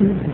Mm-hmm.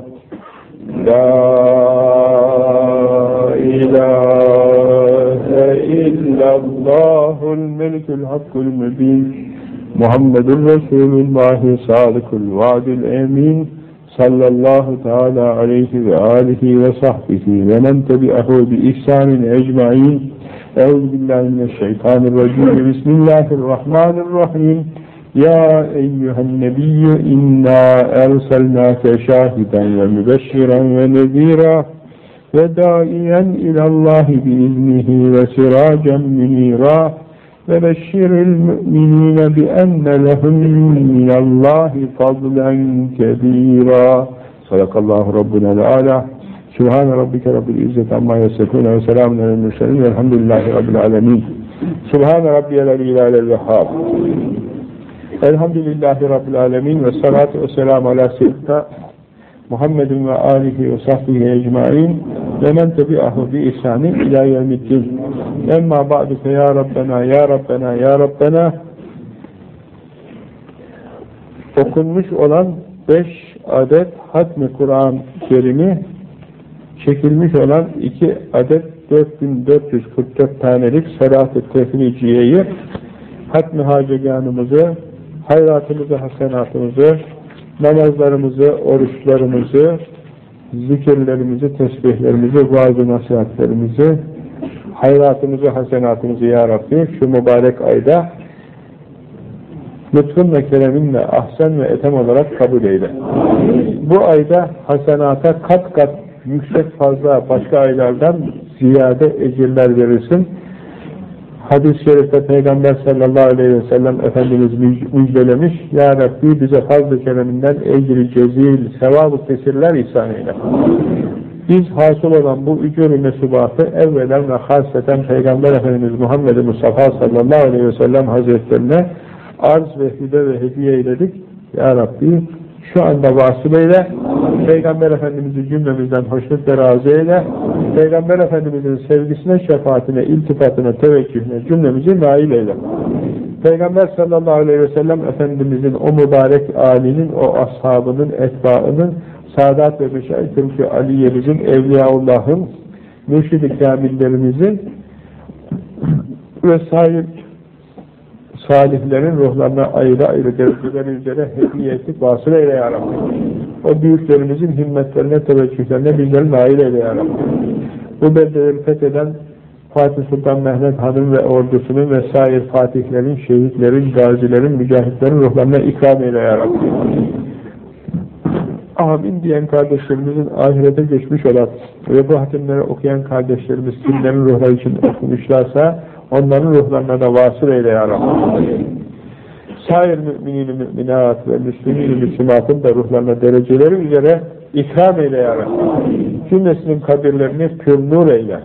لا إله إلا الله الملك الحق المبين محمد رسول الله صادق الوعد الأمين صلى الله تعالى عليه وآله وصحبه ومن تبعه بإحسان أجمعين. أعوذ بالله من الشيطان الرجيم. بسم الله الرحمن الرحيم. يا أيها النبي إنا أرسلناك شاهدا ومبشرا ونذيرا وداعيا إلى الله بإذنه وسراجا منيرا وبشر المؤمنين بأن لهم من الله فضلا كبيرا صدق الله ربنا الأعلى سبحان ربك رب العزة عما يصفون وسلام على المرسلين والحمد لله رب العالمين سبحان ربي الذي لا إله إلا هو Elhamdülillahi Rabbil Alemin ve salatu ve selamu ala seyyidina Muhammedin ve alihi ve sahbihi ecmain ve men tebi'ahu bi ihsanin ila yevmiddin. Emma ba'du ya Rabbena, ya Rabbena, ya Rabbena okunmuş olan beş adet hatmi Kur'an kerimi çekilmiş olan iki adet 4444 tanelik Salat-ı Tefriciye'yi hatmi haceganımızı hayratımızı, hasenatımızı, namazlarımızı, oruçlarımızı, zikirlerimizi, tesbihlerimizi, vaaz nasihatlerimizi, hayratımızı, hasenatımızı Ya Rabbi şu mübarek ayda lütfun ve kereminle, ahsen ve etem olarak kabul eyle. Bu ayda hasenata kat kat yüksek fazla başka aylardan ziyade ecirler verirsin. Hadis-i şerifte Peygamber sallallahu aleyhi ve sellem Efendimiz müjdelemiş. Ya Rabbi bize fazl-ı kereminden ecri cezil, sevab-ı kesirler ihsan eyle. Biz hasıl olan bu ücur-u mesubatı evvelen ve hasreten Peygamber Efendimiz Muhammed Mustafa sallallahu aleyhi ve sellem hazretlerine arz ve hüde ve hediye eyledik. Ya Rabbi şu anda vasıl Peygamber Efendimiz'i cümlemizden hoşnut ve razı eyle, Peygamber Efendimiz'in sevgisine, şefaatine, iltifatına, teveccühüne cümlemizi nail eyle. Peygamber sallallahu aleyhi ve sellem Efendimiz'in o mübarek âlinin, o ashabının, etbaının, Sadat ve Meşaikül Aliye'mizin, Evliyaullah'ın, mürşid-i kamillerimizin ve sahip salihlerin ruhlarına ayrı ayrı dereceleri üzere hediye ettik, vasıl eyle ya Rabbi. O büyüklerimizin himmetlerine, teveccühlerine bizleri nail eyle ya Rabbi. Bu beldeleri fetheden Fatih Sultan Mehmet Hanım ve ordusunun vesaire fatihlerin, şehitlerin, gazilerin, mücahitlerin ruhlarına ikram eyle ya Rabbi. Amin diyen kardeşlerimizin ahirete geçmiş olan ve bu hatimleri okuyan kardeşlerimiz kimlerin ruhları için okumuşlarsa onların ruhlarına da vasıl eyle ya Rabbi. Sair müminin müminat ve müslümin müslümatın da ruhlarına dereceleri üzere ikram eyle ya Rabbi. Cümlesinin kabirlerini pür nur eyle.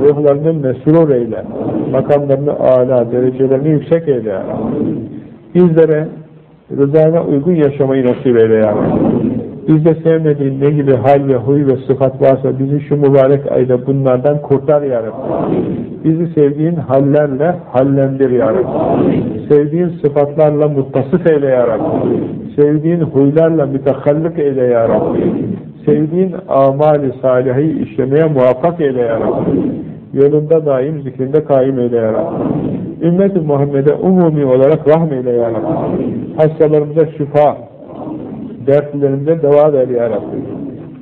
Ruhlarını mesrur eyle. Makamlarını âlâ, derecelerini yüksek eyle ya Rabbi. Bizlere rızana uygun yaşamayı nasip eyle ya Rabbi. Bizde sevmediğin ne gibi hal ve huy ve sıfat varsa bizi şu mübarek ayda bunlardan kurtar ya. Bizi sevdiğin hallerle hallendir ya. Sevdiğin sıfatlarla muttasıf eyle ya. Sevdiğin huylarla mütehallik eyle ya. Sevdiğin amali salihi işlemeye muvaffak eyle ya. Yolunda daim, zikrinde kaim eyle ya Rabbi. Ümmet-i Muhammed'e umumi olarak rahmeyle ya Rabbi. Hastalarımıza şifa, dertlerimize deva ver ya Rabbi.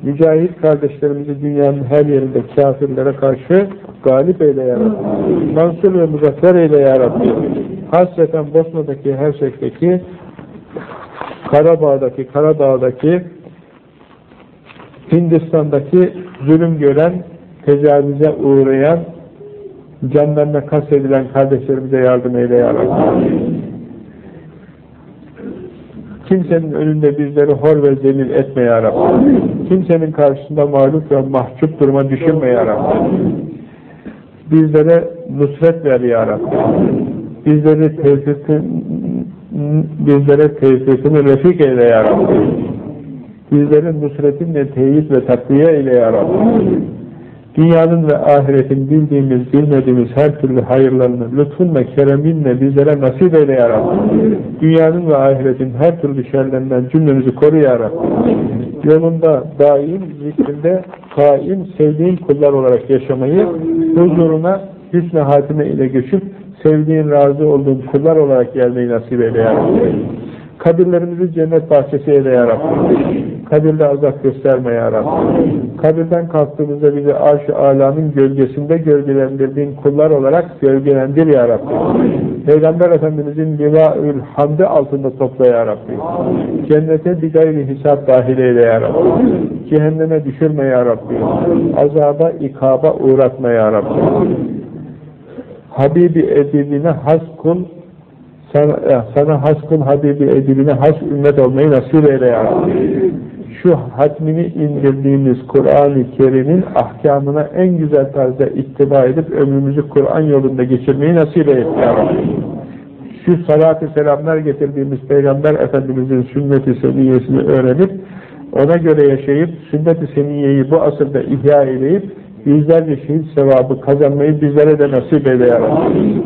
Mücahit kardeşlerimizi dünyanın her yerinde kafirlere karşı galip eyle ya Rabbi. Mansur ve muzaffer eyle ya Rabbi. Hasreten Bosna'daki, Hersek'teki, Karabağ'daki, Karadağ'daki, Hindistan'daki zulüm gören, tecavüze uğrayan, canlarına kastedilen kardeşlerimize yardım eyle ya Rabbi. Kimsenin önünde bizleri hor ve zelil etme ya Rabbi. Kimsenin karşısında mağlup ve mahcup duruma düşürme ya Rabbi. Bizlere nusret ver ya Rabbi. Bizleri tevfikin, bizlere tevfikini refik eyle ya Rabbi. Bizlerin nusretinle teyit ve takviye eyle ya Rabbi. Dünyanın ve ahiretin bildiğimiz, bilmediğimiz her türlü hayırlarını lütfun ve kereminle bizlere nasip eyle ya Rabbi. Dünyanın ve ahiretin her türlü şerlerinden cümlemizi koru ya Rabbi. Yolunda daim, zikrinde kaim, sevdiğin kullar olarak yaşamayı, huzuruna hüsnü hatime ile göçüp, sevdiğin, razı olduğun kullar olarak gelmeyi nasip eyle ya Rabbi. Kabirlerimizi cennet bahçesi eyle ya Rabbi. Kabirde azap gösterme ya Rabbi. Kabirden kalktığımızda bizi arş-ı gölgesinde gölgelendirdiğin kullar olarak gölgelendir ya Rabbi. Peygamber Efendimizin liva-ül hamdi altında topla ya Rabbi. Cennete bir gayri hesap dahil eyle ya Rabbi. Cehenneme düşürme ya Rabbi. Azaba, ikaba uğratma ya Rabbi. Habibi edibine has kul sana, sana has kul Habibi edibine has ümmet olmayı nasip eyle ya Rabbi. Şu hatmini indirdiğimiz Kur'an-ı Kerim'in ahkamına en güzel tarzda ittiba edip ömrümüzü Kur'an yolunda geçirmeyi nasip et ya Rabbi. Şu salat-ı selamlar getirdiğimiz Peygamber Efendimizin sünnet-i seniyesini öğrenip ona göre yaşayıp sünnet-i seniyeyi bu asırda ihya edip yüzlerce şehit sevabı kazanmayı bizlere de nasip eyle ya Rabbi.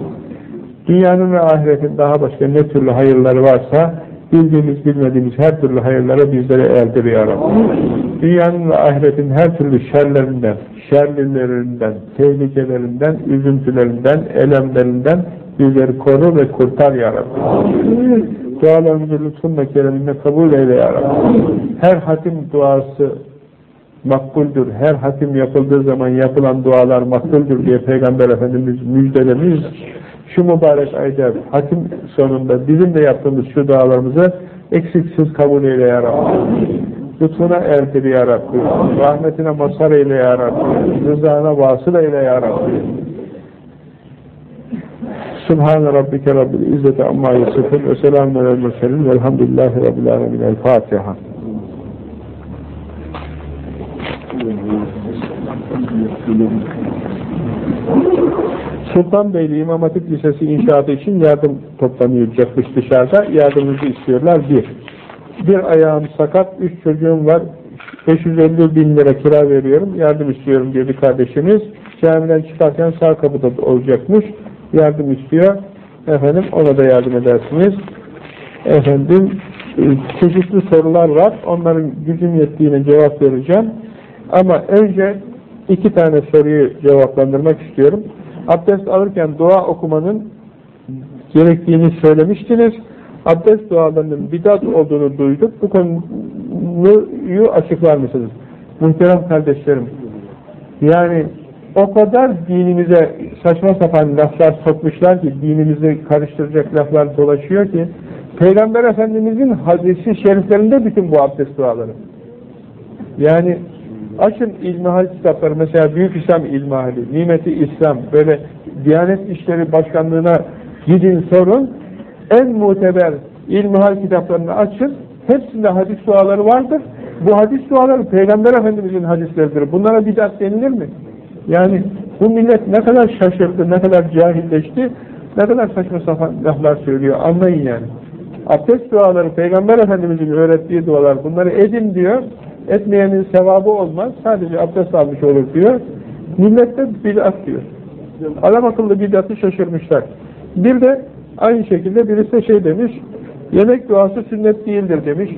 Dünyanın ve ahiretin daha başka ne türlü hayırları varsa bildiğimiz bilmediğimiz her türlü hayırlara bizlere erdir ya Rabbi. Dünyanın ve ahiretin her türlü şerlerinden, şerlilerinden, tehlikelerinden, üzüntülerinden, elemlerinden bizleri koru ve kurtar ya Rabbi. Dualarımızı lütfunla kereminle kabul eyle ya Rabbi. Her hatim duası makbuldür. Her hatim yapıldığı zaman yapılan dualar makbuldür diye Peygamber Efendimiz müjdelemiş. Şu mübarek ayda hatim sonunda bizim de yaptığımız şu dualarımızı eksiksiz kabul eyle ya Rabbi. Lütfuna erdir ya Rabbi. Rahmetine mazhar eyle ya Rabbi. Rızana vasıl eyle ya Rabbi. Subhane Rabbike Rabbil İzzeti Amma Yusufun ve selamun alel murselin velhamdülillahi Rabbil Alemin. El Fatiha. Sultanbeyli İmam Hatip Lisesi inşaatı için yardım toplanacakmış dışarıda. Yardımımızı istiyorlar. Bir. Bir ayağım sakat, üç çocuğum var. 550 bin lira kira veriyorum. Yardım istiyorum diyor bir kardeşimiz. Camiden çıkarken sağ kapıda olacakmış. Yardım istiyor. Efendim ona da yardım edersiniz. Efendim e, çeşitli sorular var. Onların gücüm yettiğine cevap vereceğim. Ama önce iki tane soruyu cevaplandırmak istiyorum. Abdest alırken dua okumanın gerektiğini söylemiştiniz. Abdest dualarının bidat olduğunu duyduk. Bu konuyu açıklar mısınız? Muhterem kardeşlerim, yani o kadar dinimize saçma sapan laflar sokmuşlar ki, dinimizi karıştıracak laflar dolaşıyor ki, Peygamber Efendimizin hadisi şeriflerinde bütün bu abdest duaları. Yani açın ilmihal kitapları, mesela Büyük İslam ilmihali, Nimeti İslam, böyle Diyanet İşleri Başkanlığı'na gidin sorun, en muteber ilmihal kitaplarını açın, hepsinde hadis duaları vardır. Bu hadis duaları Peygamber Efendimizin hadisleridir. Bunlara bidat denilir mi? Yani bu millet ne kadar şaşırdı, ne kadar cahilleşti, ne kadar saçma sapan laflar söylüyor. Anlayın yani. Abdest duaları, Peygamber Efendimizin öğrettiği dualar, bunları edin diyor. Etmeyenin sevabı olmaz, sadece abdest almış olur diyor. Millet de bidat diyor. Adam akıllı bidatı şaşırmışlar. Bir de aynı şekilde birisi de şey demiş, yemek duası sünnet değildir demiş.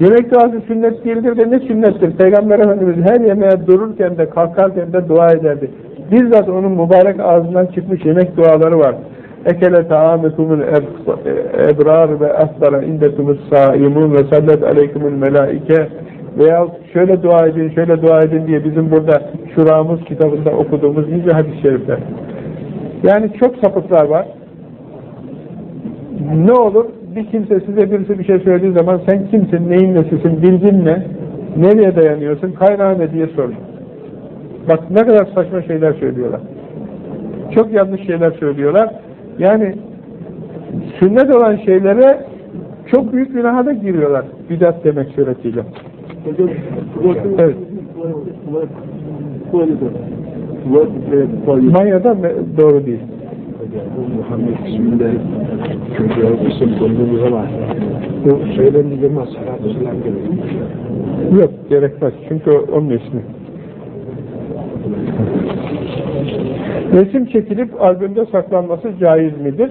Yemek duası sünnet değildir de ne sünnettir? Peygamber Efendimiz her yemeğe dururken de kalkarken de dua ederdi. Bizzat onun mübarek ağzından çıkmış yemek duaları var. Ekele taametumul ebrar ve efdara indetumuz saimun ve sallet aleykümül melaike veya şöyle dua edin, şöyle dua edin diye bizim burada Şuramız kitabında okuduğumuz nice hadis-i şerifler. Yani çok sapıklar var. Ne olur bir kimse size birisi bir şey söylediği zaman sen kimsin, neyin nesisin, bilgin ne, nereye dayanıyorsun, kaynağı ne diye sorun. Bak ne kadar saçma şeyler söylüyorlar. Çok yanlış şeyler söylüyorlar. Yani sünnet olan şeylere çok büyük günaha da giriyorlar. Bidat demek suretiyle. Evet. Manya'da doğru değil. Muhammed isminde çocuğa isim koyduğumuz zaman bu salatü selam. Yok gerekmez. Çünkü onun ismi. Resim çekilip albümde saklanması caiz midir?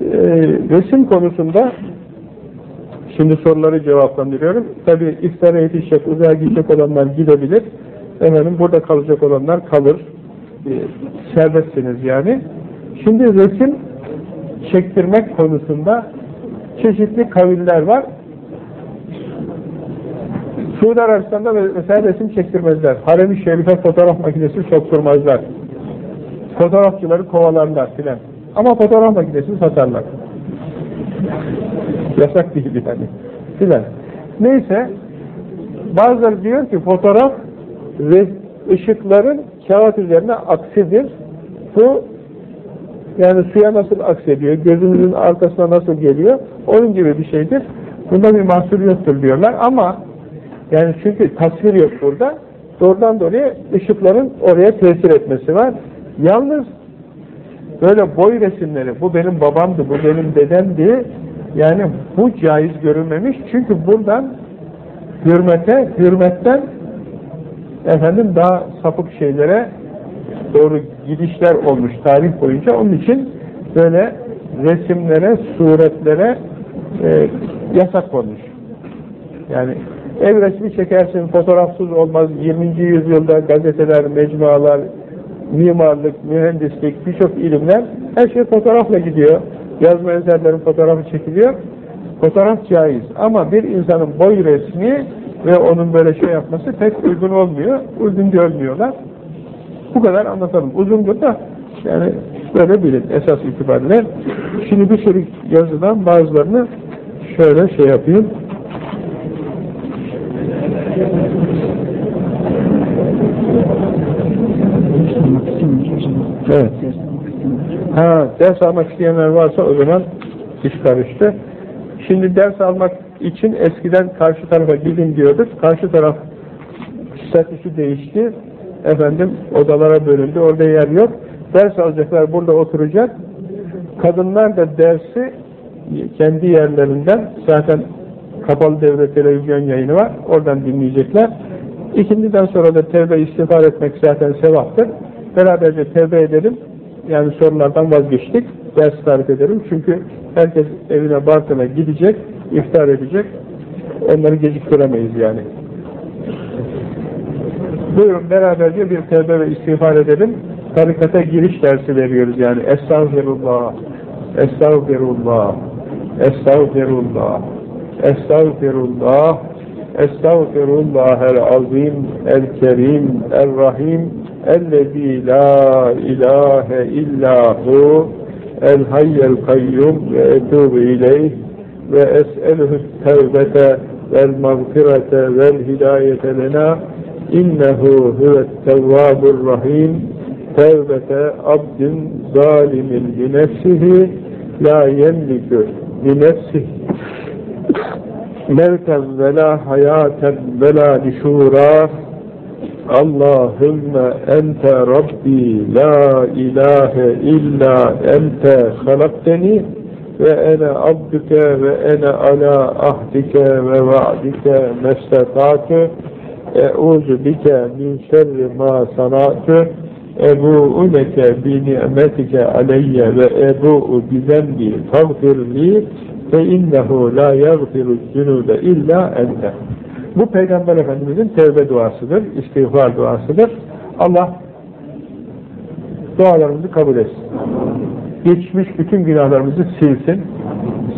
Ee, resim konusunda şimdi soruları cevaplandırıyorum. Tabi iftara yetişecek, uzağa gidecek olanlar gidebilir. Efendim burada kalacak olanlar kalır. Ee, serbestsiniz yani. Şimdi resim çektirmek konusunda çeşitli kaviller var. Suudi Arabistan'da mesela resim çektirmezler. Harem-i Şerif'e fotoğraf makinesi sokturmazlar. Fotoğrafçıları kovalarlar filan. Ama fotoğraf makinesi satarlar. Yasak değil yani. Filan. Neyse bazıları diyor ki fotoğraf ve ışıkların kağıt üzerine aksidir. Bu yani suya nasıl aksediyor, gözümüzün arkasına nasıl geliyor, onun gibi bir şeydir. Bunda bir mahsur yoktur diyorlar ama yani çünkü tasvir yok burada. Doğrudan dolayı ışıkların oraya tesir etmesi var. Yalnız böyle boy resimleri, bu benim babamdı, bu benim dedemdi, yani bu caiz görülmemiş. Çünkü buradan hürmete, hürmetten efendim daha sapık şeylere doğru gidişler olmuş tarih boyunca. Onun için böyle resimlere, suretlere e, yasak olmuş. Yani ev resmi çekersin, fotoğrafsız olmaz. 20. yüzyılda gazeteler, mecmualar, mimarlık, mühendislik, birçok ilimler her şey fotoğrafla gidiyor. Yazma eserlerin fotoğrafı çekiliyor. Fotoğraf caiz. Ama bir insanın boy resmi ve onun böyle şey yapması pek uygun olmuyor. Uygun görmüyorlar. Bu kadar anlatalım. Uzundur da yani böyle bilin esas itibariyle. Şimdi bir sürü yazıdan bazılarını şöyle şey yapayım. Ha, ders almak isteyenler varsa o zaman iş karıştı. Şimdi ders almak için eskiden karşı tarafa gidin diyorduk. Karşı taraf statüsü değişti. Efendim odalara bölündü. Orada yer yok. Ders alacaklar burada oturacak. Kadınlar da dersi kendi yerlerinden zaten kapalı devre televizyon yayını var. Oradan dinleyecekler. İkindiden sonra da tevbe istiğfar etmek zaten sevaptır. Beraberce tevbe edelim. Yani sorulardan vazgeçtik. Ders tarif edelim. Çünkü herkes evine barkına gidecek, iftar edecek. Onları geciktiremeyiz yani. Buyurun beraberce bir tevbe ve istiğfar edelim. Tarikata giriş dersi veriyoruz yani. Estağfirullah, Estağfirullah, Estağfirullah, Estağfirullah, Estağfirullah el-azim, el-kerim, el-rahim, ellezî la ilahe illahu, el-hayyel kayyum ve etûbü ileyh ve es'eluhu tevbete vel mağfirete vel hidayete lena innehu huvet tevvabur rahim tevbete abdin zalimin li nefsihi la yemlikü li nefsihi mevten ve la hayaten ve Allahümme ente Rabbi la ilahe illa ente halakteni ve ene abdüke ve ene ala ahdike ve va'dike mestatâtü e'ûzu bike min şerri ma sanâtü ebu'u leke bi ni'metike aleyye ve ebu'u bi zenbi fagfirli fe innehu la yagfiru zünûbe illa ente bu Peygamber Efendimizin tevbe duasıdır, istiğfar duasıdır. Allah dualarımızı kabul etsin. Geçmiş bütün günahlarımızı silsin.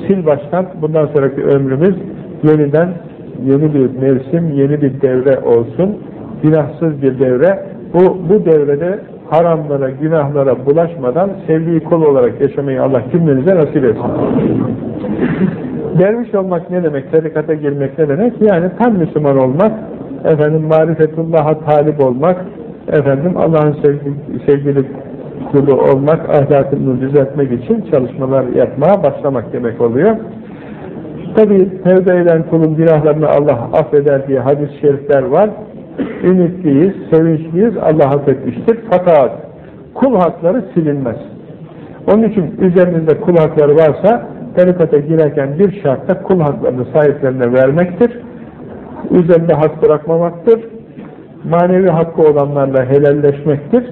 Sil baştan bundan sonraki ömrümüz yeniden yeni bir mevsim, yeni bir devre olsun. Günahsız bir devre. Bu, bu devrede haramlara, günahlara bulaşmadan sevdiği kul olarak yaşamayı Allah cümlenize nasip etsin. Derviş olmak ne demek? Tarikata girmek ne demek? Yani tam Müslüman olmak, efendim marifetullah'a talip olmak, efendim Allah'ın sevgili, sevgili kulu olmak, ahlakını düzeltmek için çalışmalar yapmaya başlamak demek oluyor. Tabi tevbe eden kulun günahlarını Allah affeder diye hadis-i şerifler var. Ümitliyiz, sevinçliyiz, Allah affetmiştir. Fakat kul hakları silinmez. Onun için üzerinizde kul hakları varsa tarikata girerken bir şartta kul haklarını sahiplerine vermektir. Üzerinde hak bırakmamaktır. Manevi hakkı olanlarla helalleşmektir.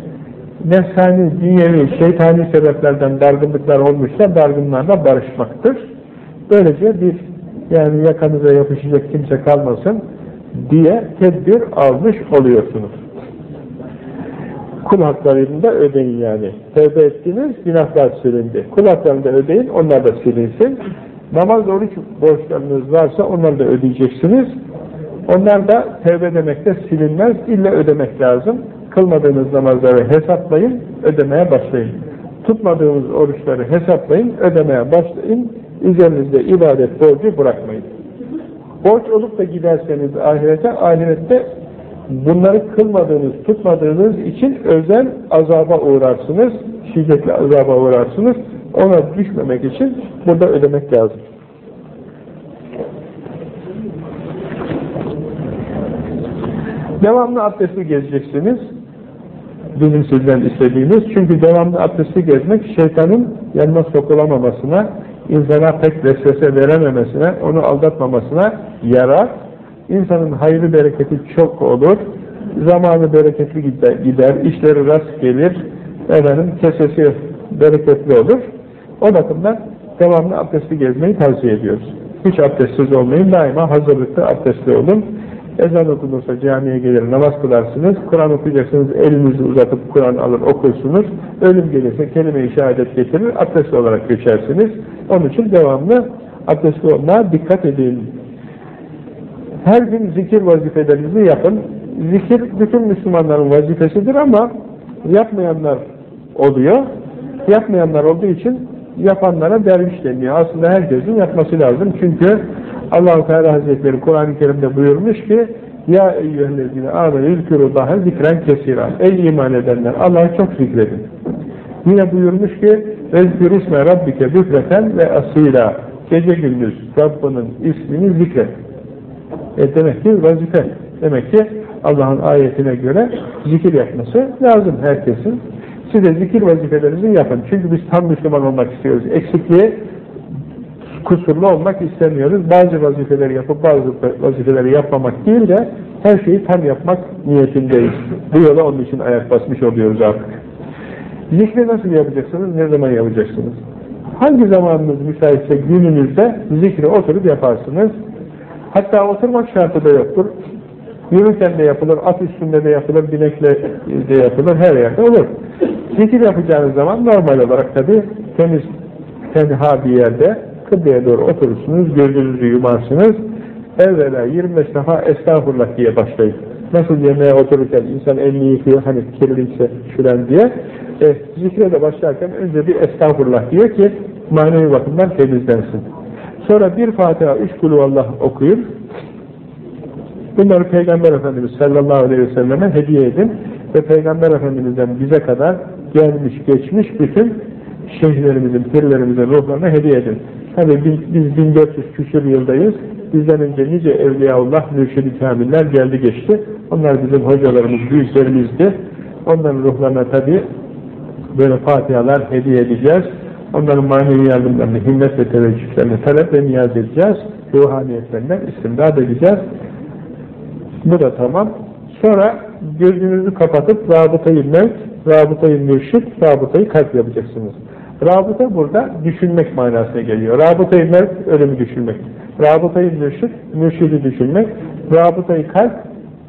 Nefsani, dünyevi, şeytani sebeplerden dargınlıklar olmuşsa dargınlarla barışmaktır. Böylece bir yani yakanıza yapışacak kimse kalmasın diye tedbir almış oluyorsunuz. Kul haklarını ödeyin yani. Tevbe ettiniz, günahlar silindi. Kul haklarını ödeyin, onlar da silinsin. Namaz, oruç borçlarınız varsa onları da ödeyeceksiniz. Onlar da tevbe demekte silinmez, illa ödemek lazım. Kılmadığınız namazları hesaplayın, ödemeye başlayın. Tutmadığınız oruçları hesaplayın, ödemeye başlayın. Üzerinizde ibadet borcu bırakmayın. Borç olup da giderseniz ahirete, ahirette bunları kılmadığınız, tutmadığınız için özel azaba uğrarsınız, şiddetli azaba uğrarsınız. Ona düşmemek için burada ödemek lazım. Devamlı abdestli gezeceksiniz. Bizim sizden istediğimiz. Çünkü devamlı abdestli gezmek şeytanın yanına sokulamamasına, insana pek vesvese verememesine, onu aldatmamasına yarar. İnsanın hayrı bereketi çok olur. Zamanı bereketli gider, gider işleri rast gelir, efendim, kesesi bereketli olur. O bakımdan devamlı abdestli gezmeyi tavsiye ediyoruz. Hiç abdestsiz olmayın, daima hazırlıklı abdestli olun. Ezan okunursa camiye gelir, namaz kılarsınız. Kur'an okuyacaksınız, elinizi uzatıp Kur'an alır okursunuz. Ölüm gelirse kelime-i şehadet getirir, abdestli olarak geçersiniz. Onun için devamlı abdestli olmaya dikkat edin. Her gün zikir vazifelerinizi yapın. Zikir bütün Müslümanların vazifesidir ama yapmayanlar oluyor. Yapmayanlar olduğu için yapanlara derviş deniyor. Aslında herkesin yapması lazım. Çünkü allah Teala Hazretleri Kur'an-ı Kerim'de buyurmuş ki Ya eyyühellezine âmenü zikrullâhe zikren kesira Ey iman edenler Allah'ı çok zikredin. Yine buyurmuş ki Vezkür isme rabbike bükreten ve asila Gece gündüz Rabbinin ismini zikret. E demek ki vazife. Demek ki Allah'ın ayetine göre zikir yapması lazım herkesin. Siz de zikir vazifelerinizi yapın. Çünkü biz tam Müslüman olmak istiyoruz. Eksikliği kusurlu olmak istemiyoruz. Bazı vazifeleri yapıp bazı vazifeleri yapmamak değil de her şeyi tam yapmak niyetindeyiz. Bu yola onun için ayak basmış oluyoruz artık. Zikri nasıl yapacaksınız? Ne zaman yapacaksınız? Hangi zamanınız müsaitse gününüzde zikri oturup yaparsınız. Hatta oturmak şartı da yoktur. Yürürken de yapılır, at üstünde de yapılır, binekle de yapılır, her yerde olur. Zikir yapacağınız zaman normal olarak tabi temiz, tenha bir yerde kıbleye doğru oturursunuz, gözünüzü yumarsınız. Evvela 25 defa estağfurullah diye başlayın. Nasıl yemeğe otururken insan elini yıkıyor, hani kirliyse şuran diye. E, zikre de başlarken önce bir estağfurullah diyor ki manevi bakımdan temizlensin. Sonra bir Fatiha, üç kulüvallah okuyun. Bunları Peygamber Efendimiz sallallahu aleyhi ve selleme hediye edin ve Peygamber Efendimiz'den bize kadar gelmiş geçmiş bütün şeyhlerimizin, pirlerimizin ruhlarına hediye edin. Tabi biz, biz 1400 küsur yıldayız. Bizden önce nice Evliyaullah, Mürşid-i Kamiller geldi geçti. Onlar bizim hocalarımız, büyüklerimizdi. Onların ruhlarına tabi böyle fatihalar hediye edeceğiz. Onların manevi yardımlarını, himmet ve teveccühlerini talep ve niyaz edeceğiz. Ruhaniyetlerinden istimdad edeceğiz. Bu da tamam. Sonra gözünüzü kapatıp rabıtayı mevt, rabıtayı mürşit, rabıtayı kalp yapacaksınız. Rabıta burada düşünmek manasına geliyor. Rabıtayı mevt, ölümü düşünmek. Rabıtayı mürşit, mürşidi düşünmek. Rabıtayı kalp,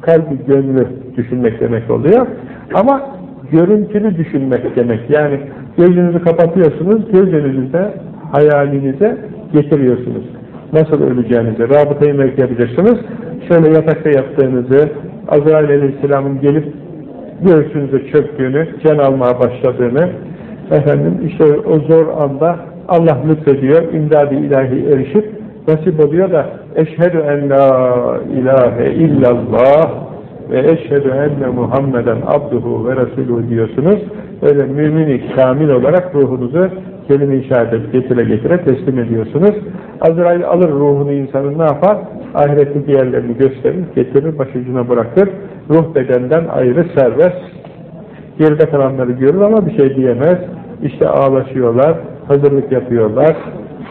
kalbi gönlü düşünmek demek oluyor. Ama görüntülü düşünmek demek. Yani gözünüzü kapatıyorsunuz, gözünüzü hayalinize getiriyorsunuz. Nasıl öleceğinizi, rabıtayı mevk yapacaksınız. Şöyle yatakta yattığınızı, Azrail Aleyhisselam'ın gelip göğsünüze çöktüğünü, can almaya başladığını, efendim işte o zor anda Allah lütfediyor, imdad-ı ilahi erişip nasip oluyor da eşhedü en la ilahe illallah ve eşhedü enne Muhammeden abduhu ve resulü diyorsunuz. Öyle mümini kamil olarak ruhunuzu kelime-i şehadet getire getire teslim ediyorsunuz. Azrail alır ruhunu insanın ne yapar? Ahiretteki yerlerini gösterir, getirir, başucuna bırakır. Ruh bedenden ayrı serbest. Geride kalanları görür ama bir şey diyemez. İşte ağlaşıyorlar, hazırlık yapıyorlar,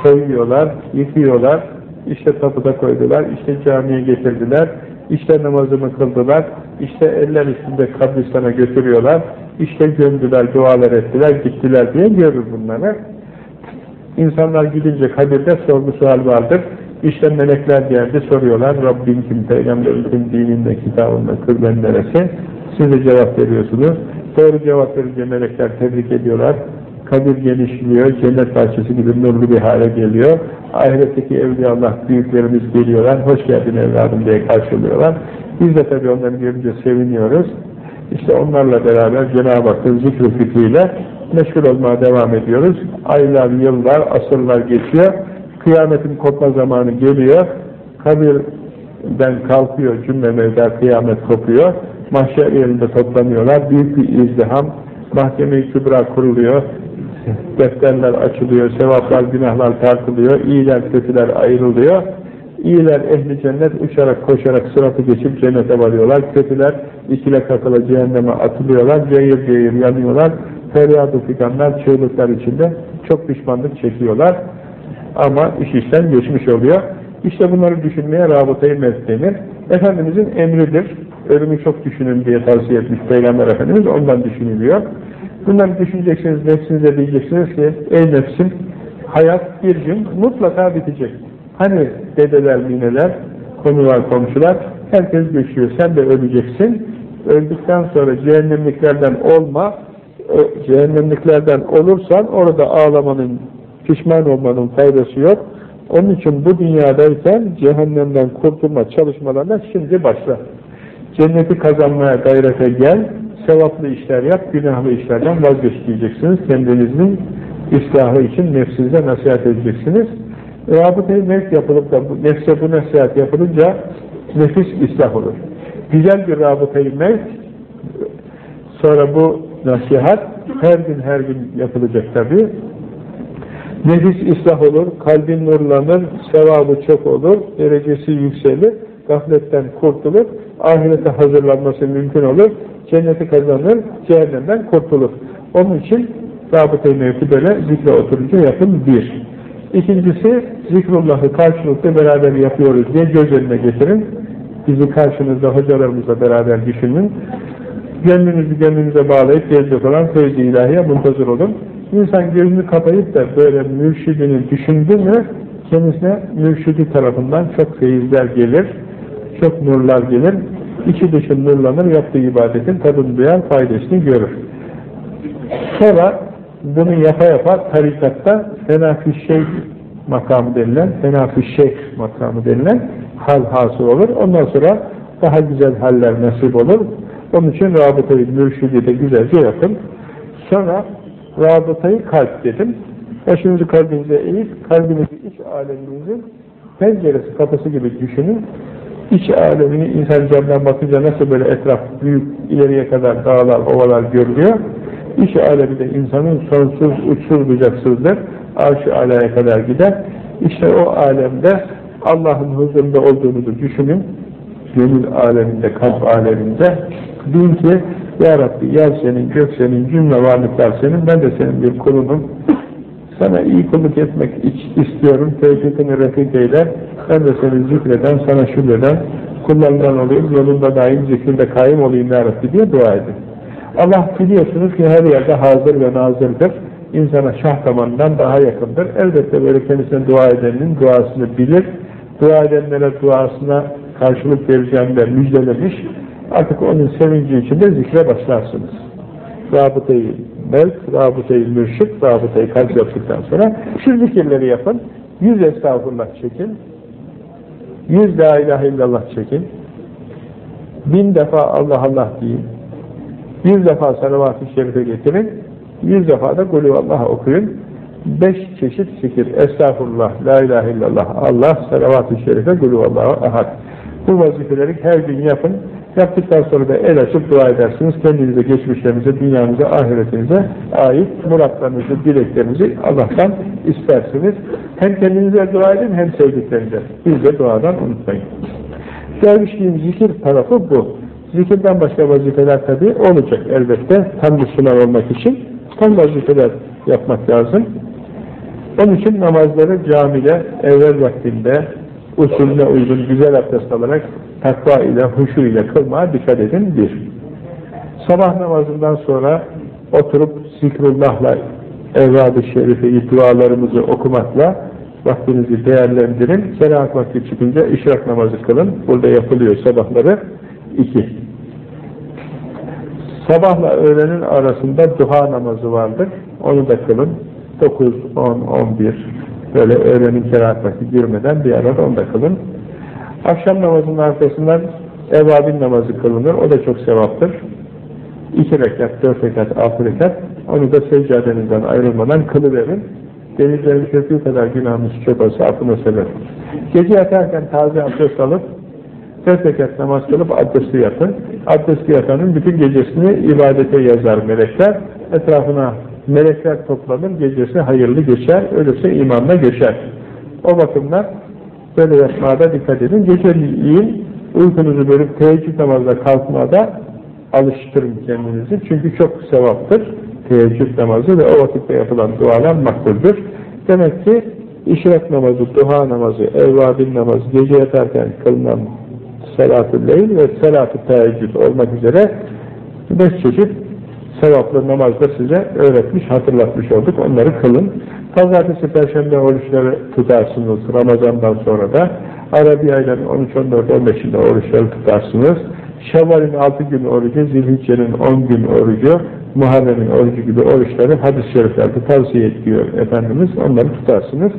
soyuyorlar, yıkıyorlar, işte tapuda koydular, işte camiye getirdiler, işte namazımı kıldılar, işte eller üstünde kabristana götürüyorlar, işte gömdüler, dualar ettiler, gittiler diye görür bunları. İnsanlar gidince kabirde sorgu sual vardır. İşte melekler geldi soruyorlar. Rabbim kim, peygamberin kim, dininde, kitabında, kıblen neresi? Siz de cevap veriyorsunuz. Doğru cevap verince melekler tebrik ediyorlar. Kabir genişliyor, cennet bahçesi gibi nurlu bir hale geliyor. Ahiretteki evliyaullah büyüklerimiz geliyorlar, hoş geldin evladım diye karşılıyorlar. Biz de tabii onları görünce seviniyoruz. İşte onlarla beraber Cenab-ı Hakk'ın zikri fikriyle meşgul olmaya devam ediyoruz. Aylar, yıllar, asırlar geçiyor. Kıyametin kopma zamanı geliyor. Kabirden kalkıyor cümle mevda kıyamet kopuyor. Mahşer yerinde toplanıyorlar. Büyük bir izdiham. Mahkeme-i Kübra kuruluyor. Defterler açılıyor. Sevaplar, günahlar tartılıyor. İyiler, kötüler ayrılıyor. İyiler ehli cennet uçarak koşarak sıratı geçip cennete varıyorlar. Kötüler ikile kakıla cehenneme atılıyorlar. Cayır cayır yanıyorlar. Feryadı fikanlar, çığlıklar içinde çok pişmanlık çekiyorlar. Ama iş işten geçmiş oluyor. İşte bunları düşünmeye rabıtayı mevt denir. Efendimizin emridir. Ölümü çok düşünün diye tavsiye etmiş Peygamber Efendimiz. Ondan düşünülüyor. Bunları düşüneceksiniz, nefsinize diyeceksiniz ki ey nefsim hayat bir gün mutlaka bitecek. Hani dedeler, nineler, konular, komşular Herkes göçüyor. Sen de öleceksin. Öldükten sonra cehennemliklerden olma. Cehennemliklerden olursan orada ağlamanın, pişman olmanın faydası yok. Onun için bu dünyadayken cehennemden kurtulma çalışmalarına şimdi başla. Cenneti kazanmaya gayrete gel, sevaplı işler yap, günahlı işlerden vazgeçmeyeceksiniz. Kendinizin ıslahı için nefsinize nasihat edeceksiniz. Rabıta-i mevk yapılıp da nefse bu nasihat yapılınca nefis ıslah olur. Güzel bir rabıta-i mevk sonra bu nasihat her gün her gün yapılacak tabi. Nefis ıslah olur, kalbin nurlanır, sevabı çok olur, derecesi yükselir, gafletten kurtulur, ahirete hazırlanması mümkün olur, cenneti kazanır, cehennemden kurtulur. Onun için rabıta-i mevki böyle zikre oturunca yapın bir. İkincisi, zikrullahı karşılıklı beraber yapıyoruz diye göz önüne getirin. Bizi karşınızda hocalarımızla beraber düşünün. Gönlünüzü gönlünüze bağlayıp gelecek olan feyzi ilahiye muntazır olun. İnsan gözünü kapayıp da böyle mürşidini düşündü mü, kendisine mürşidi tarafından çok feyizler gelir, çok nurlar gelir, içi dışı nurlanır, yaptığı ibadetin tadını duyar, faydasını görür. Sonra bunu yapa yapa tarikatta fenafi şeyh makamı denilen, fenafi şeyh makamı denilen hal hasıl olur. Ondan sonra daha güzel haller nasip olur. Onun için rabıtayı mürşidi de güzelce yapın. Sonra rabıtayı kalp dedim. Başınızı kalbinize eğip, kalbinizi iç aleminizin penceresi, kapısı gibi düşünün. İç alemini insan camdan bakınca nasıl böyle etraf büyük, ileriye kadar dağlar, ovalar görülüyor. İç alemi de insanın sonsuz, uçsuz bucaksızdır. Arş-ı alaya kadar gider. İşte o alemde Allah'ın huzurunda olduğunuzu düşünün. Gönül aleminde, kalp aleminde. Deyin ki, Ya Rabbi, yer senin, gök senin, cümle varlıklar senin, ben de senin bir kulunum. Sana iyi kulluk etmek istiyorum, tevfikini refik eyle. Ben de seni zikreden, sana şükreden, kullarından olayım, yolunda daim, zikirde kaim olayım Ya Rabbi diye dua edin. Allah biliyorsunuz ki her yerde hazır ve nazırdır. İnsana şah damarından daha yakındır. Elbette böyle kendisine dua edenin duasını bilir. Dua edenlere duasına karşılık vereceğini de müjdelemiş. Artık onun sevinci içinde zikre başlarsınız. Rabıtayı mevk, rabıtayı mürşit, rabıtayı kalp yaptıktan sonra şu zikirleri yapın. Yüz estağfurullah çekin. Yüz la ilahe illallah çekin. Bin defa Allah Allah deyin. Yüz defa salavat-ı şerife getirin. Yüz defa da Kulüvallah okuyun. Beş çeşit zikir. Estağfurullah, la ilahe illallah, Allah, salavat-ı şerife, Kulüvallahu ahad. Bu vazifeleri her gün yapın. Yaptıktan sonra da el açıp dua edersiniz. Kendinize, geçmişlerinize, dünyanıza, ahiretinize ait muratlarınızı, dileklerinizi Allah'tan istersiniz. Hem kendinize dua edin hem sevdiklerinize. Biz de duadan unutmayın. Dervişliğin zikir tarafı bu. Zikirden başka vazifeler tabi olacak elbette. Tam Müslüman olmak için tam vazifeler yapmak lazım. Onun için namazları camide, evvel vaktinde, usulüne uygun güzel abdest alarak takva ile, huşu ile kılmaya dikkat edin bir. Sabah namazından sonra oturup zikrullahla evladı şerifeyi, dualarımızı okumakla vaktinizi değerlendirin. Kerahat vakti çıkınca işrak namazı kılın. Burada yapılıyor sabahları. iki. Sabahla öğlenin arasında duha namazı vardır. Onu da kılın. 9, 10, 11 böyle öğlenin kerahat vakti girmeden bir arada onu da kılın. Akşam namazının arkasından evvabin namazı kılınır. O da çok sevaptır. İki rekat, dört rekat, altı rekat. Onu da seccadenizden ayrılmadan kılıverin. Denizlerin köpüğü kadar günahımız çok olsa affına sebep. Gece yatarken taze abdest alıp dört rekat namaz kılıp abdesti yatın. Abdesti yatanın bütün gecesini ibadete yazar melekler. Etrafına melekler toplanır, gecesi hayırlı geçer, ölürse imanla geçer. O bakımdan böyle yapmada dikkat edin. Geceliğin uykunuzu bölüp teheccüd namazda kalkmada alıştırın kendinizi. Çünkü çok sevaptır teheccüd namazı ve o vakitte yapılan dualar makbuldür. Demek ki işrak namazı, duha namazı, evvabin namazı, gece yatarken kılınan salat-ı leyl ve salat-ı teheccüd olmak üzere beş çeşit sevaplı namazda size öğretmiş, hatırlatmış olduk. Onları kılın. Pazartesi, Perşembe oruçları tutarsınız Ramazan'dan sonra da. Arabi ayların 13, 14, 15'inde oruçları tutarsınız. Şevval'in 6 gün orucu, Zilhicce'nin 10 gün orucu, Muharrem'in orucu gibi oruçları hadis-i şeriflerde tavsiye ediyor Efendimiz. Onları tutarsınız.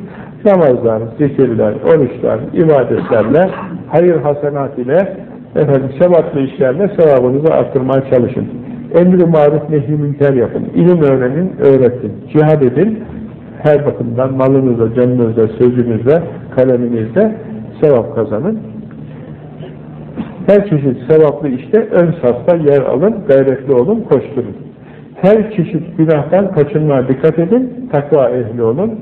Namazlar, zikirler, oruçlar, ibadetlerle, hayır hasenat ile efendim sevaplı işlerle sevabınızı arttırmaya çalışın. Emri maruf nehi münker yapın. İlim öğrenin, öğretin. Cihad edin. Her bakımdan malınızla, canınızla, sözünüzle, kaleminizle sevap kazanın. Her çeşit sevaplı işte ön safta yer alın, gayretli olun, koşturun. Her çeşit günahtan kaçınmaya dikkat edin, takva ehli olun.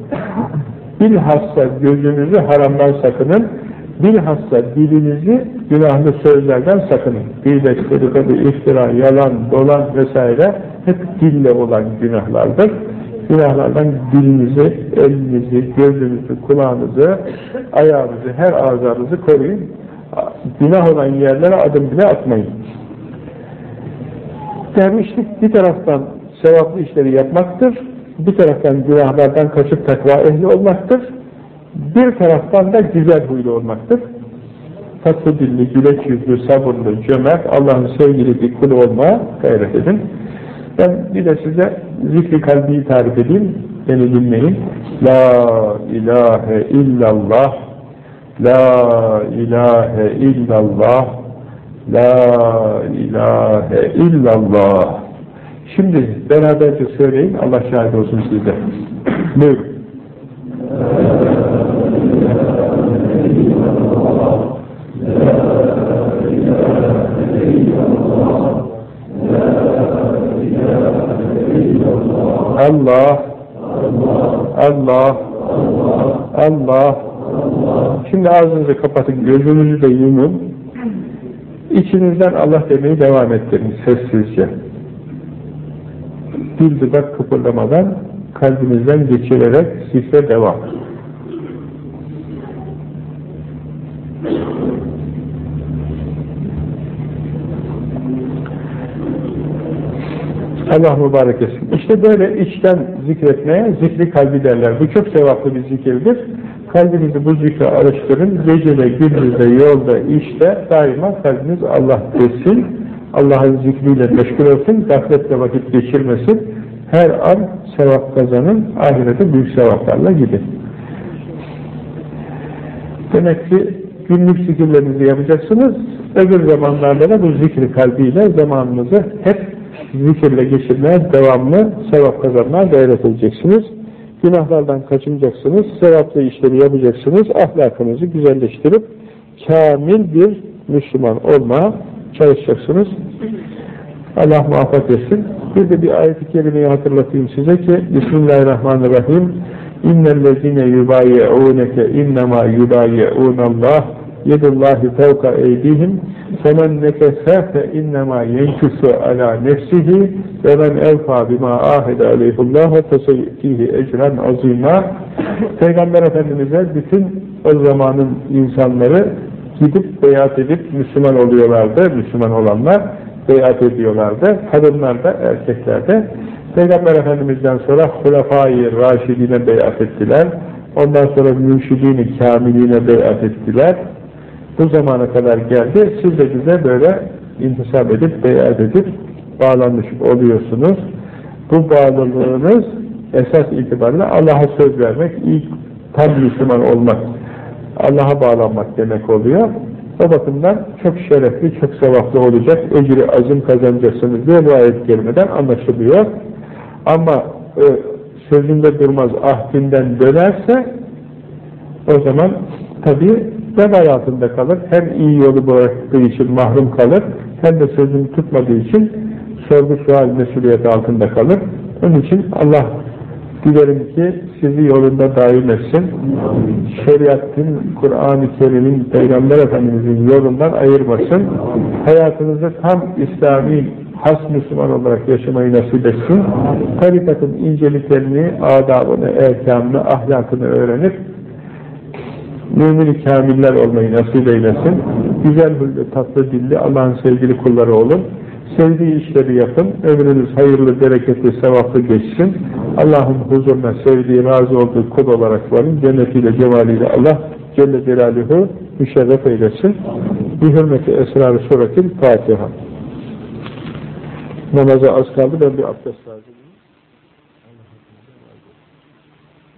Bilhassa gözünüzü haramdan sakının, bilhassa dilinizi günahlı sözlerden sakının. Gıybet, dedikodu, iftira, yalan, dolan vesaire hep dille olan günahlardır. Günahlardan dilinizi, elinizi, gözünüzü, kulağınızı, ayağınızı, her ağzınızı koruyun. Günah olan yerlere adım bile atmayın. Dervişlik bir taraftan sevaplı işleri yapmaktır, bir taraftan günahlardan kaçıp takva ehli olmaktır, bir taraftan da güzel huylu olmaktır. Tatlı dilli, güleç yüzlü, sabırlı, cömert, Allah'ın sevgili bir kulu olmaya gayret edin. Ben bir de size zikri kalbiyi tarif edeyim, beni dinleyin. La ilahe illallah, la ilahe illallah, la ilahe illallah. Şimdi beraberce söyleyin, Allah şahit olsun sizde. Buyurun. Allah Allah Allah Şimdi ağzınızı kapatın, gözünüzü de yumun. İçinizden Allah demeyi devam ettirin sessizce. Dil dudak kıpırdamadan kalbinizden geçirerek zikre devam. Allah mübarek etsin. İşte böyle içten zikretmeye zikri kalbi derler. Bu çok sevaplı bir zikirdir. Kalbinizi bu zikre araştırın. Gecede, gündüzde, yolda, işte daima kalbiniz Allah desin. Allah'ın zikriyle meşgul olsun. Gafletle vakit geçirmesin. Her an sevap kazanın. Ahirete büyük sevaplarla gidin. Demek ki günlük zikirlerinizi yapacaksınız. Öbür zamanlarda da bu zikri kalbiyle zamanınızı hep zikirle geçirmeye, devamlı sevap kazanmaya gayret edeceksiniz. Günahlardan kaçınacaksınız, sevaplı işleri yapacaksınız, ahlakınızı güzelleştirip kamil bir Müslüman olmaya çalışacaksınız. Allah muvaffak etsin. Bir de bir ayet-i kerimeyi hatırlatayım size ki Bismillahirrahmanirrahim İnnellezine yubayi'ûneke innema yubayi'ûnallah yedullahi fevka eydihim femen nekessefe innema yenküsü ala nefsihi ve men evfa bima ahide aleyhullaha feseyyihi ecren azimâ Peygamber Efendimiz'e bütün o zamanın insanları gidip beyat edip Müslüman oluyorlardı, Müslüman olanlar beyat ediyorlardı. Kadınlar da, erkekler de. Peygamber Efendimiz'den sonra Hulefai Raşidine beyat ettiler. Ondan sonra Mürşidine Kamiline beyat ettiler bu zamana kadar geldi. Siz de bize böyle intisap edip, beyat edip bağlanmış oluyorsunuz. Bu bağlılığınız esas itibariyle Allah'a söz vermek, ilk tam Müslüman olmak, Allah'a bağlanmak demek oluyor. O bakımdan çok şerefli, çok sevaplı olacak, ecri azim kazanacaksınız diye bu ayet kelimeden anlaşılıyor. Ama e, sözünde durmaz, ahdinden dönerse o zaman tabii vebal altında kalır. Hem iyi yolu bıraktığı için mahrum kalır, hem de sözünü tutmadığı için sorgu sual mesuliyeti altında kalır. Onun için Allah dilerim ki sizi yolunda daim etsin. Şeriatın, Kur'an-ı Kerim'in, Peygamber Efendimiz'in yolundan ayırmasın. Hayatınızı tam İslami has Müslüman olarak yaşamayı nasip etsin. Tarikatın inceliklerini, adabını, erkamını, ahlakını öğrenip mümin kamiller olmayı nasip eylesin. Güzel huylu, tatlı dilli, Allah'ın sevgili kulları olun. Sevdiği işleri yapın. Ömrünüz hayırlı, bereketli, sevaplı geçsin. Allah'ın huzuruna sevdiği, razı olduğu kul olarak varın. Cennetiyle, cemaliyle Allah Celle Celaluhu müşerref eylesin. Bir hürmeti esrar-ı suratil Fatiha. Namaza az kaldı, ben bir abdest alacağım.